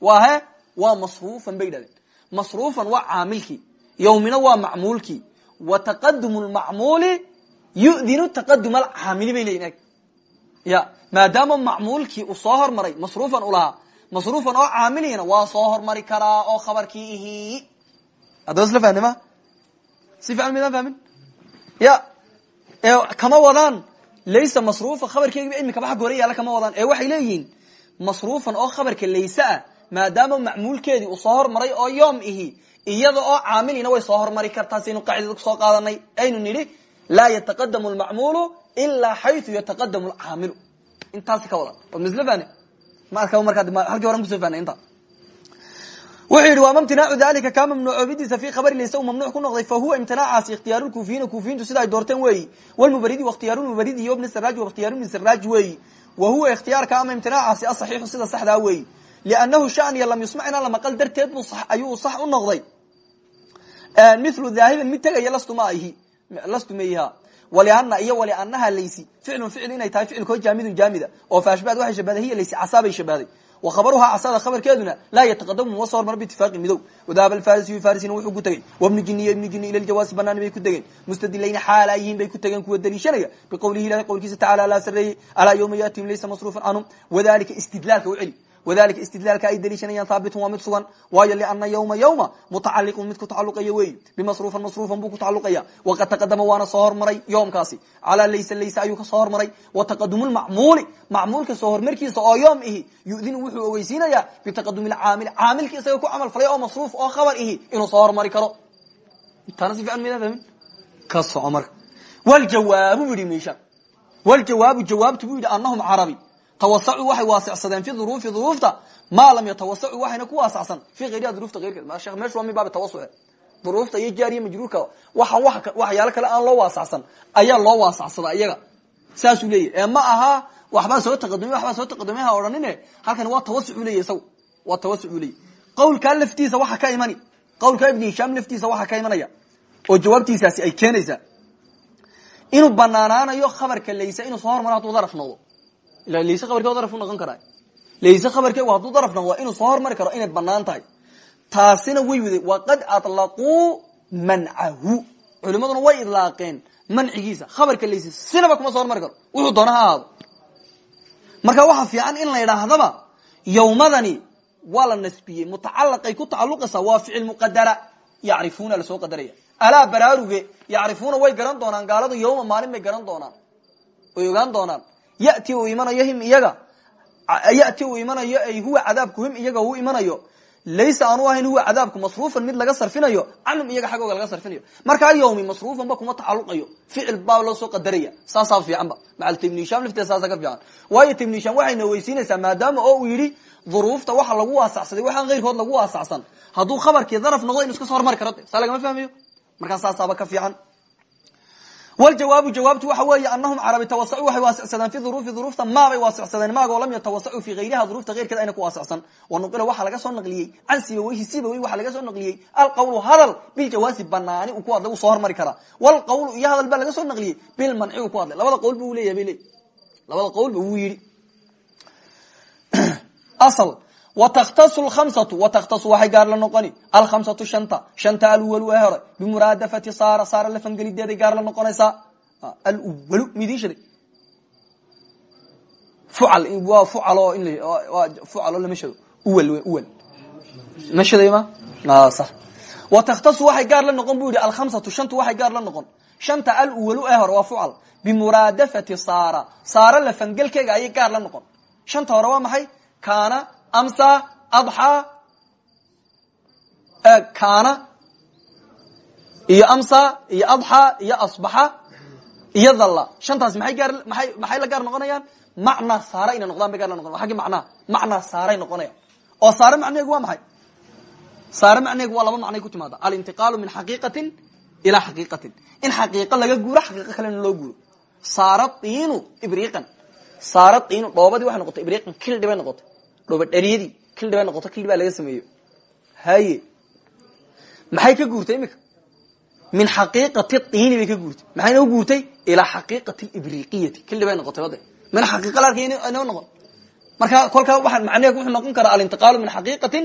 waa he? Waa masruufan bay yidhahdeen masruufan waa caamilkii. Yawmina waa macmuulkii. Wa taqadum lmacmuuli yudinu taqadum alcaamili bay leyihin ya maadaama macmuulkii uu soo hormaray masruufan u lahaa. Masruufan oo caamiliina waa soo hormari karaa oo khabarkii ihi. Haddaba isla fahnima si fiican midaan fahmin? Ya ee kama wadaan laysa masruufa khabarkeegiba imikaba xagga hore yaalla kama wadaan. Ee waxay leeyihiin masruufan oo khabarka layse ah maadaama macmuulkeedii uu soo hormaray oo yoom ihi iyada oo caamiliina way soo hormari kartaa saynu qaacidada ku soo qaadanay aynu nidhi laa yataqadamu lmacmuulu ilaa xayu yataqadamu lcaamilu intaasi ka wadan od misle fahne ma arka markaa halkii horan kuso fahnay inta. Wuxuu yidhi waama imtinaacu dalika kaa mamnuucoobidiisa fi khabari layse uu mamnuuc ku noqday fa huwa imtinaacaasi ikhtiyaaru lkuufiyiina kuufiyiintu sida ay doorteen weeyi. Walmubaridi wakhtiyaaru lmubaridi iyo bni saraaj wakhtiyaaru bni saraaj weeyi. Wa huwa ikhtiyaarka ama imtinaacaasi asaxiixu sida saxdaa weeyi. Liannahu shaniya lam yusmac inaan la maqal darteed buu ayuu sax u noqday. Milu daahiban mid tegaya lastu ma ihi waliana iyo walianaha laysi. Ficlun ficil inay tahay ficilkoo jaamidun jaamida. Oo faashbaad waxay shabahday hiya laysi casaabay shabahday wa khabaruhaa casada khabarkeeduna laa yataqadamu ma soo hormaro biitifaaqi midow wadaaba alfarisiyu farisina wuxuu ku tegey wabnu jiniy ibnu jini ila ljawaasi banaani bay ku tegeen. Mustadilayna xaala yihiin bay ku tegeen kuwa daliishanaya biqowlihi ilahi qowlkiisa tacala laa sareeyey alaa yawma yaatihim laysa masruufan canhum wadalika istidlaalka u celi wadalika istidlaalka ay daliishanayaan haabitun waa mid sugan waayo liana yawma yawma mutacaliqun mid ku tacaluqaya weyi bimasruufan masruufan buu ku tacaluqaya waqad taqadama waana soo hormaray yoomkaasi calaa laysa laysa ayuu ka soo hormaray wa taqadumu lmacmuuli macmuulka soo hormarkiisa oo yoom ihi yudinu wuxuu ogeysiinayaa bitaqadumi lcaamili caamilka isaga ku camal falay oo masruuf oo khabar ihi inuu soo hormari karo taana si fahmin ka soco marka waljawaabu bu yihi meeshaan waljawaabu jawaabtu buu yidhi anahum carabi tawasacuu waxay waasicsadeen fi duruufi duruufta maa lam yatawasacuu waxayna ku waasacsan fi hayriha duruufta keyrkeed sheekh meeshu waa min baabi tawasuce duruufta iyo jaariya majruurka waxa waxyaalo kale aan loo waasacsan ayaa loo waasacsadaa iyaga saasuu leeyahy ee ma aha waxbaa soo taqadumi waxbaa soo taqadumi ha odhanine waa tawasucu leeyahy isagu waa tawasucu leeyahy qawlkaa laftiisa waxa ka imani qawlkaa ibn hishaam laftiisa waxa ka imanaya oo jawaabtiisaasi ay keenaysaa inuu banaanaanayo khabarka laysa inuu soo hormaro hadduu daraf ila layse khabarkeed daraf u noqon karaa. Layse khabarkeegu hadduu daraf noqdo inuu soo hormari karo inay bannaan tahay. Taasina way wade waqad aطlaquu mancahu. Culimaduna way idlaaqeen mancigiisa. Khabarka layse sinaba kuma soo hormari karo. Wuxuu doona ha ahaado. Marka waxa fiican in la yidhaahdaba yawmadani waa la nasbiyey. Mutacalaqay ku tacaluqaysaa waa ficil muqadara yacrifuuna la soo qadaraya alaa baraaruge yacrifuuna way garan doonaan. Gaaladu yawma maalin bay garan doonaan. Way ogaan yati uu imanayo him iyaga. Yati uu imanayo ay huwa cadaabku him iyaga uu imanayo. Laysa aanu ahayn huwa cadaabku masruufan mid laga sarfinayo canhum iyaga xaggooga laga sarfinayo. Markaa yawmi masruufan ba kuma tacaluqayo ficil baa loo soo qadaraya. Saasaa fiican ba. Macal tibnisham lafteeda saasa ka fiican. Waayo tibnisham waxayna weysiinaysaa maadaama oo uu yidhi duruufta waxa lagu waasacsaday waxaan keyrkood lagu waasacsan. Hadduu khabarkii daraf noqdo inu iska soo hormari karo. Saa lagama fahmayo. Markaa saasaaba ka fiican wljawaabu jawaabtu waxa weeye anahum carabi tawasacuu waxay waasicsadeen fi duruufi duruufta maabay waasicsadeen maagoo lam yatawasacuu fi hayriha duruufta keyrkeed ayna ku waasicsan wanuqila waxaa laga soo naqliyey can sibaweyhi sibawey waxaa laga soo naqliyey alqawlu hadal biljawaasi banaani uu ku hadlay uu soo hormari karaa wlqawlu iyo hadal baa laga soo naqliyey bilmanci uu ku hadlay labada qowl ba u leeyahay bay leey labada qowlba wuu yidhi wtakhtasu lkhamsatu watakhtasu waxay gaar la noqoni alkhamsatu shanta shanta alwalu ee hore bimuraadafati saara saara lafangelideeday gaar la noqonaysaa alwalu midin shaday fucal waa fucalo in waa fucalo lama shado uwal uwal ma shaday ma sax watakhtasu waxay gaar la noqon bu yidhi alkhamsatu shantu waxay gaar la noqon shanta alwalu ee hore waa fucal bimuraadafati saara saara lafangelkeega ayay gaar la noqon shanta hore waa maxay kaana amsa adxaa kaana iyo amsa iyo adxaa iyo asbaxa iyo dhalla shantaas maxay gaar maay maxay la gaar noqonayaan macnaa saara inay noqdaan bay gaar la noqonayan xaggi macnaha macnaa saaray noqonayan oo saare macneheegu waa maxay saare macneheegu waa laba macnay ku timaada alintiqaalu min xaqiiqatin ilaa xaqiiqatin in xaqiiqo laga guuro xaqiiqo kalena loo guuro saara tiinu ibriiqan saara tiinu dhoobadii waxay noqotay ibriiqan kildhi bay noqotay dhooba dhaliyadii kildhi bay noqoto kildhi baa laga sameeyo. Haye. Maxay ka guurtay imika? Min xaqiiqati tiini bay ka guurtay. Maxayna u guurtay? Ilaa xaqiiqati ibriqiyati. Kildhi bay noqotay wade min xaqiiqa la arkay inoo noqon. Marka kolkaa waa macneheeku wuxuu noqon karaa alintiqaalu min xaqiiqatin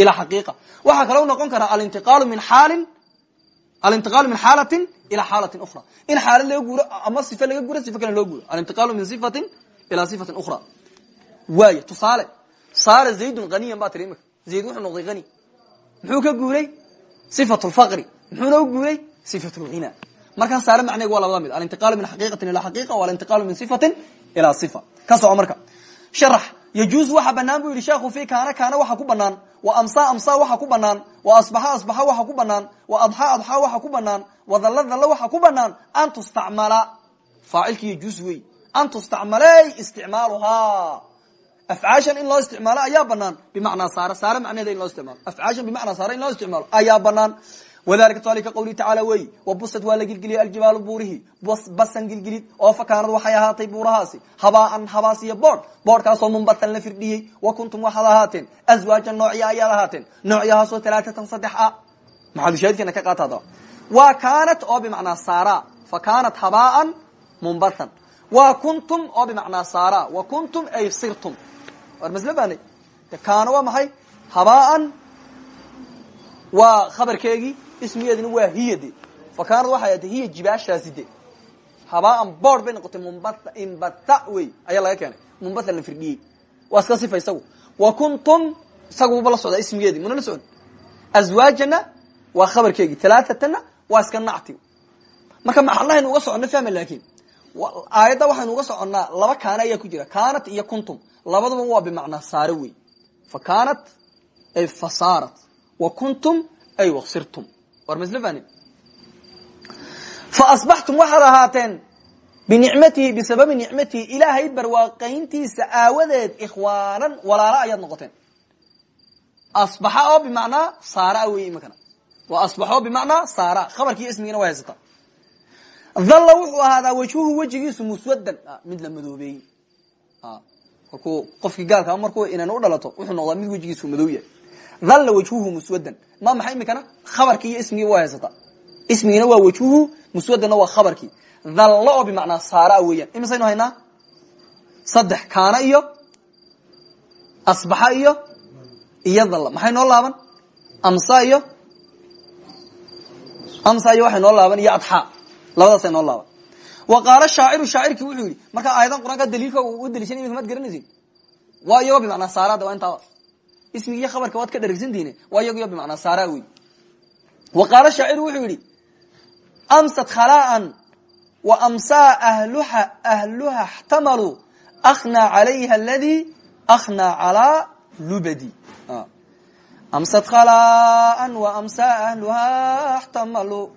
ilaa xaqiiqa. Waxaa kaloo noqon karaa alintiqaalu min xaalin alintiqaalu min xaalatin ilaa xaalatin ukhra. In xaalad laga guuro ama sife laga guuro sife kale loo guuro. Alintiqaalu min sifatin ilaa sifatin ukhra. Waaya tusaale saara zaydun haniyan baa tiri imika zayd wuxuu noqday hani muxuu ka guuray? Sifat lfaqri muxuuna u guuray? Sifat lghina markaa waa labada mid alintiqaalu min xaqiiqatin ilaa xaqiiqa walintiqaalu min sifatin ilaa sifa. Ka soco marka. Sharax yajuuz waxa banaan bu yidhi sheekhu fi kaana kaana waxa ku banaan wa amsa amsa waxa ku banaan wa asbaxa asbaxa waxa ku banaan wa adxa adxa waxa ku banaan wa dhalla dhalla waxa ku banaan an tustacmala. Faacilki yajuuz wey. An tustacmalay isticmaaluhaa afcaashan in loo isticmaalo ayaa banaan bimacnaa saare saare macnaheeda in loo isticmaalo afcaashan bimacnaa saare in loo isticmaalo ayaa banaan wadalika tusaale ka qawlihi tacaala weyi wabusad waa la gilgiliyey aljibaalu basan gilgilid oo fakaanad waxay ahaatay buurahaasi habaaan habaas iyo boodh boodhkaasoo mumbatan la firdhiyey wa kuntum waxaad ahaateen aswaajan noocya ayaad ahaateen noocyahaasoo talaatatan saddex a maxalushaahidkeena ka qaata wa kaanat oo bimacnaa saara fa kaanat habaaan wa kuntum oo bimacnaa saara wa kuntum ay sirtum war masle baanay de kaana waa maxay? Habaan waa khabarkeegii waa hiya de fa kaanad waxay ata hiya jibaashaasi de habaan board bay noqotay mumbata imbata laga keenay. Mumbata la firdhiyey waa iska sifa wa kuntum isaguba la socdaa ismigeedii muna socon azwaajana waa khabarkeegii talaatatana waa iska nacti. Marka maxalahaynu uga soconno fahma laakin aayadda waxaynu uga soconnaa laba kaana ayaa ku jira. Kaanat iyo kuntum labaduba waa bimacnaa saare wey fa kaanat ay fasaarat wa kuntum ay waksirtum war masl fa asbaxtum waxaad ahaateen binicmatihi bisababi nicmatihi ilaahay barwaaqayntiisa aawadeed ikhwaanan walaalo ayaad noqoteen. Asbaxa oo bimacnaa saara wey imikana waa asbaxoo bimacnaa saara. Khabarkiiyo ismigina waa dhalla wuxuu ahaadaa wejhuhu wejigiisu muswadan mid la madoobeeyey markuu qofkii gaalkaa markuu inan u dhalato wuxuu noqdaa mid wejigiisu madow yahay. Dhalla wejhuhu muswadan ma maxay imikana? Khabarkii iyo ismigii waa haysata. Ismigiina waa wejhuhu muswadanna waa khabarkii. Dhalla oo bimacnaa saara weeyaan. Imisaynu haynaa? Saddex kaana iyo asbaxa iyo iyo dhalla maxay noo laaban? Amsa iyo amsa iyo waxay noo laaban. Iyo adxa labadaasay noo laaban wa qaala shaaciru shaacirkii wuxuu yidhi marka aayadan qur'aanka daliilka u daliishan imika maad garanaysin waa iyagoo bimacnaa saarada waa intaaba. Ismigi iyo khabarka waad ka dharagsantihiin waa iyago iyo bimacnaa saara wey wa qaala shaaciru wuxuu yidhi amsat khalaan wa amsaa ahluha ahluha اxtamaluu akhnaa calayha aladii akhnaa calaa lubadi. Amsat khalaan wa amsaa ahluha اxtamaluu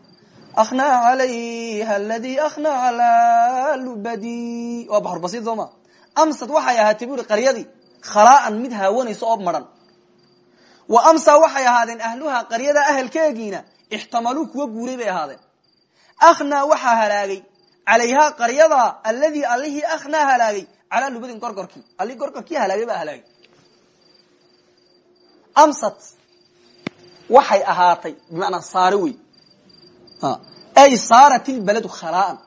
akhnaa calayha aladii akhnaa calaa lubadi waa baxur basiid soo ma amsad waxay ahaatay bu uhi qaryadii khalaaan mid haawanaysa oo maran wa amsa waxay ahaadeen ahluha qaryada ahelkeegiina ixtamaluu kuwa guuray bay ahaadeen akhnaa waxaa halaagay calayhaa qaryada alladii allihii akhnaa halaagay calaa lubadin gorgorkii allihii gorgorkii halaagay baa halaagay amsad waxay ahaatay bimacnaa ay saarat ilbeledu khalaaan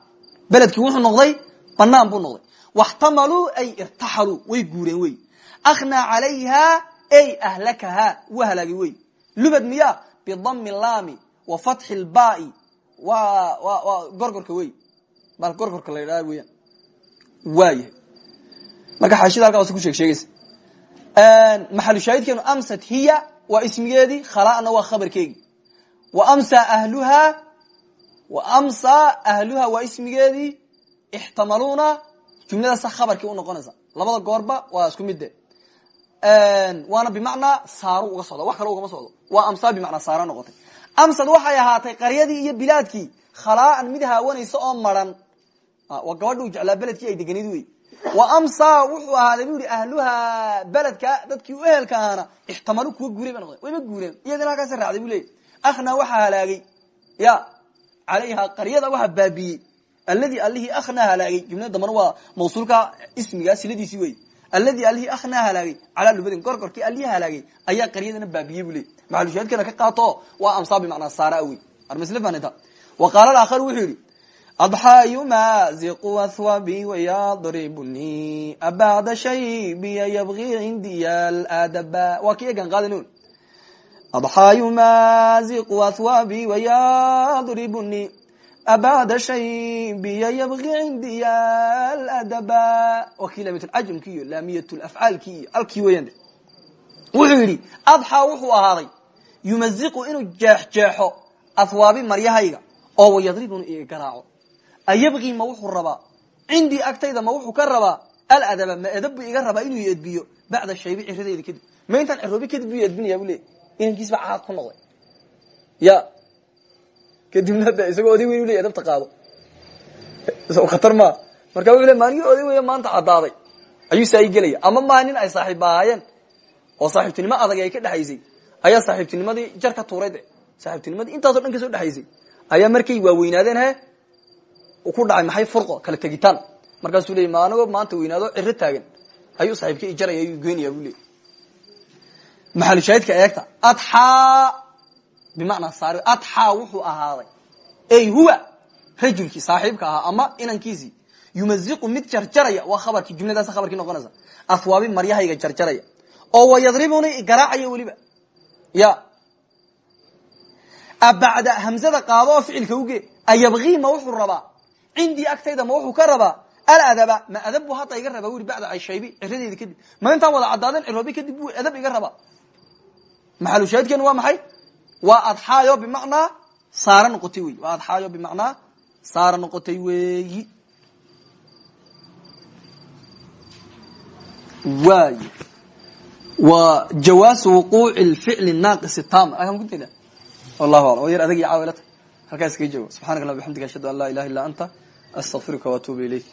beledkii wuxuu noqday banaan buu noqday. Waxtamaluu ay irtaxaluu way guureen wey. Akhnaa calayhaa ay ahlakahaa wuu halaagay wey. Lubad miya bidami laami wa fatxi lbaai waa wa gorgorka wey. Bal gorgorka la yidhaha weyaan waayahay marka xaashida halkaa ku sheeg sheegaysa maxalu shaahidkeenu amsat hiya waa ismigeedii khalaana waa khabarkeegii wa amsa ahluhaa wa amsa ahluha waa ismigeedii ixtamaluuna. Jumladaasa khabarkii unoqonaysa labada goorba waa isku midde. Waana bimacnaa saaru uga socda wax kale ugama socdo. Waa amsa bimacnaa saara noqotay. Amsad waxay ahaatay qaryadii iyo bilaadkii. Khalaaan mid haawanaysa oo maran. Waa gabadha u jeclaa beledkii ay deganid wey wa amsa wuxuu ahaaday bu yihi ahluha beledka dadkii u ehelka ahaana ixtamalu kuwa guuray ba noqdeen wayba guureen. Iyagana halkaasa raacday bu leeyay waxaa halaagay. Ya calayha qaryada waxaa baabiyey alladii allihii akhnaa halaagay jumlada dambana waa mawsuulka ismigaa siladiisii wey alladii allihii akhnaa halaagay calaa lubadin gorgorkii allihii halaagay ayaa qaryadana baabiyey bu leeyay maxalushaahidkana ka qaato waa amsaa bimacnaa saara wey armasle faanita wa qaala alaakharu wuxuu yidhi adxaa yumaziqu athwabi wayadribuni abacda shaybiya yabgi cindiya aladaba waa ki egan qaadin adxaa yumaziqu athwabi wayadribuni abacda shaybiya yabgi cindiya aladaba waa kii laamiyatulcajamki iyo laamiyatulafcaalki iyo alkii weeyaan wuxuu yidhi adxaa wuxuu ahaaday yumaziqu inuu jeexjeexo athwaabi maryahayga oo wayadribuni iga garaaco ayabqii ma wuxuu rabaa cindii agtayda ma wuxuu ka rabaa aladaba ma edab bu iga rabaa inuu edbiyo bacda shaybi ciradeyda kadib ma intaan ciroobi kadib buu edbinaya bu leey inankiisba caad ku noqday. Ya kadibna de isagoo oday weyn u ley edabta qaado. Khatar maa marka wuxu le maaligii oday wey maanta caddaaday. Ayuu saa i gelaya. Ama maa nin ay saaxiib oo saaxiibtinimo adag ay ka dhexaysay ayaa saaxiibtinimadii jar ka tuuray saaxiibtinimadii intaaso dhan ka soo dhexaysay ayaa markay waaweynaadeen he ku dhacay maxay furqo kala tegitaan. Markaasuu leey ma anagoo maanta weynaado ciro taagan. Ayuu saaxiibka ijaraya ayuu goynaya bu leey maxalushaahidka eegta adxaa bimacnaa saari adxaa wuxuu ahaaday ey huwa rajulkii saaxiibka ahaa ama inankiisii yumaziqu mid jarjaraya waa khabarkii jumladaas khabarkii noqonaysa athwaabi maryahayga jarjaraya oo wayadribuni garaacayo weliba. Ya. Abacda hamzada qaado oo ficilka uge ayabkii ma wuxuu rabaa cindii agtayda ma wuxuu ka rabaa aladaba ma adab bu hadda iga rabaa wuri bacda cayshaybi ciradeeda kadib ma intaan wada cadaaden ciroobi kadib maxalushaahidkeenu waa maxay? Waa adxaayo bimacnaa saara noqotay wey waa adxaayo bimacnaa saara noqotay weeyi. Waay waa jawaasu wuquuci lficli naaqisi tam akan kuteeda wallahu alam o yar adag iyo caawilata halkaas kaga joogo. Subxanak allah bxamdika ashhadu an laa ilaha illa anta astaqfiruka waatuubu ilayk